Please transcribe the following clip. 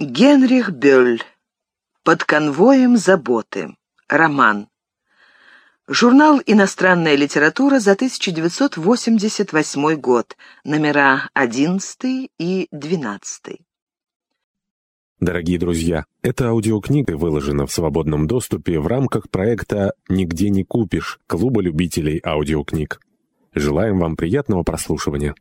Генрих Бёль. Под конвоем заботы. Роман. Журнал «Иностранная литература» за 1988 год. Номера 11 и 12. Дорогие друзья, эта аудиокнига выложена в свободном доступе в рамках проекта «Нигде не купишь» Клуба любителей аудиокниг. Желаем вам приятного прослушивания.